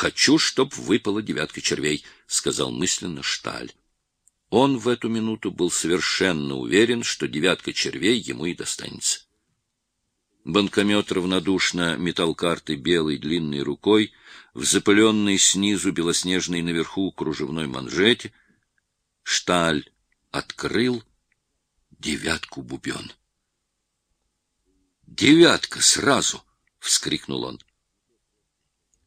Хочу, чтоб выпала девятка червей, — сказал мысленно Шталь. Он в эту минуту был совершенно уверен, что девятка червей ему и достанется. Банкомет равнодушно метал карты белой длинной рукой, в запыленной снизу белоснежной наверху кружевной манжете. Шталь открыл девятку бубен. «Девятка сразу!» — вскрикнул он.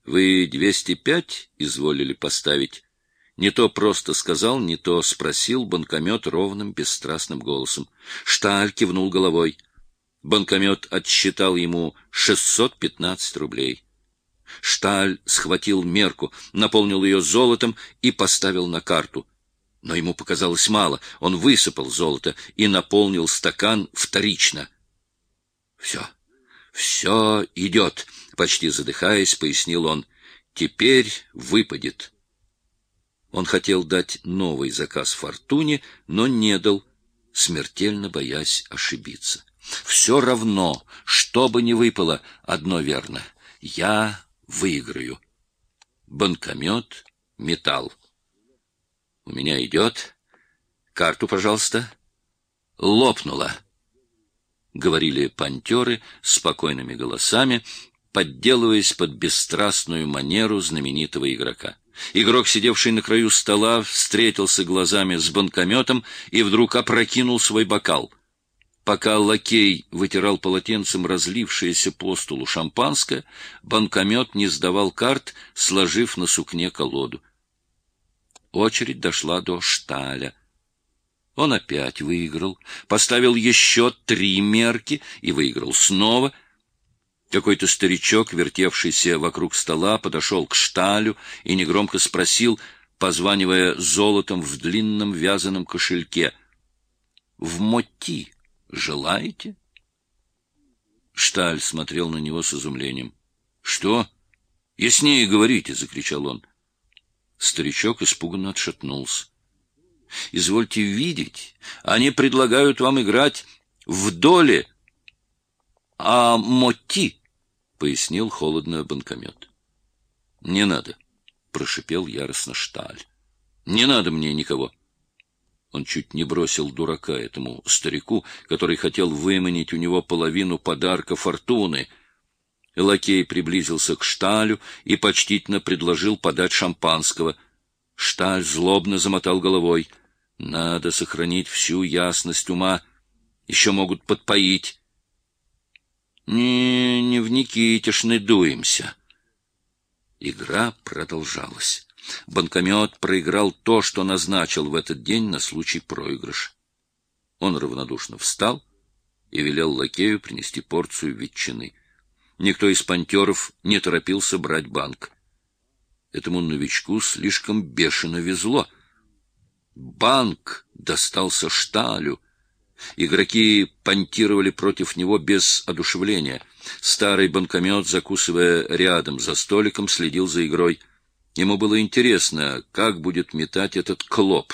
«Вы двести пять изволили поставить?» Не то просто сказал, не то спросил банкомет ровным, бесстрастным голосом. Шталь кивнул головой. Банкомет отсчитал ему шестьсот пятнадцать рублей. Шталь схватил мерку, наполнил ее золотом и поставил на карту. Но ему показалось мало. Он высыпал золото и наполнил стакан вторично. Все, все идет, почти задыхаясь, пояснил он. Теперь выпадет. Он хотел дать новый заказ Фортуне, но не дал, смертельно боясь ошибиться. Все равно, что бы ни выпало, одно верно. Я выиграю. Банкомет, металл. У меня идет. Карту, пожалуйста. Лопнула говорили пантеры спокойными голосами, подделываясь под бесстрастную манеру знаменитого игрока. Игрок, сидевший на краю стола, встретился глазами с банкометом и вдруг опрокинул свой бокал. Пока лакей вытирал полотенцем разлившееся по столу шампанское, банкомет не сдавал карт, сложив на сукне колоду. Очередь дошла до шталя — он опять выиграл, поставил еще три мерки и выиграл снова. Какой-то старичок, вертевшийся вокруг стола, подошел к шталю и негромко спросил, позванивая золотом в длинном вязаном кошельке, «В моти желаете?» Шталь смотрел на него с изумлением. «Что? Яснее говорите!» — закричал он. Старичок испуганно отшатнулся. Извольте видеть, они предлагают вам играть в доле, а моти, — пояснил холодно банкомет. — Не надо, — прошипел яростно Шталь. — Не надо мне никого. Он чуть не бросил дурака этому старику, который хотел выманить у него половину подарка фортуны. Лакей приблизился к Шталю и почтительно предложил подать шампанского. Шталь злобно замотал головой — надо сохранить всю ясность ума. Еще могут подпоить. Не, не в Никитишны дуемся. Игра продолжалась. Банкомет проиграл то, что назначил в этот день на случай проигрыша. Он равнодушно встал и велел лакею принести порцию ветчины. Никто из пантеров не торопился брать банк. Этому новичку слишком бешено везло — Банк достался Шталю. Игроки понтировали против него без одушевления. Старый банкомет, закусывая рядом за столиком, следил за игрой. Ему было интересно, как будет метать этот клоп.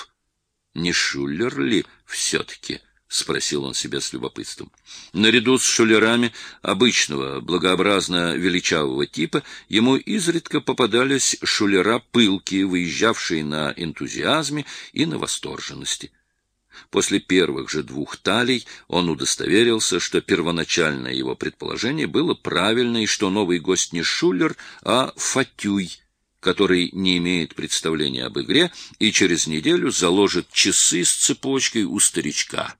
Не Шулер ли все-таки? —— спросил он себя с любопытством. Наряду с шулерами обычного, благообразно величавого типа, ему изредка попадались шулера пылкие, выезжавшие на энтузиазме и на восторженности. После первых же двух талей он удостоверился, что первоначальное его предположение было правильно и что новый гость не шулер, а фатюй, который не имеет представления об игре и через неделю заложит часы с цепочкой у старичка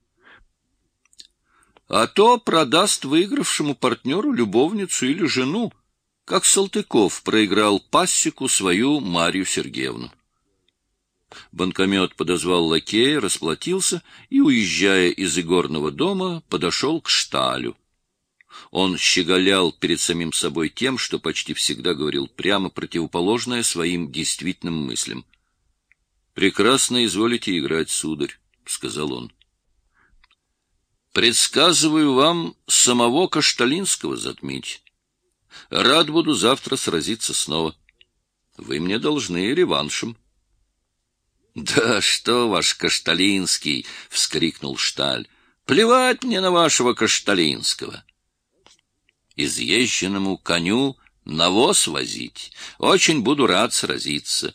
а то продаст выигравшему партнеру любовницу или жену, как Салтыков проиграл пассику свою Марью Сергеевну. Банкомет подозвал лакея, расплатился и, уезжая из игорного дома, подошел к шталю. Он щеголял перед самим собой тем, что почти всегда говорил прямо противоположное своим действительным мыслям. — Прекрасно изволите играть, сударь, — сказал он. Предсказываю вам самого Кашталинского затмить. Рад буду завтра сразиться снова. Вы мне должны реваншем. — Да что ваш Кашталинский! — вскрикнул Шталь. — Плевать мне на вашего Кашталинского! Изъезженному коню Навоз возить. Очень буду рад сразиться.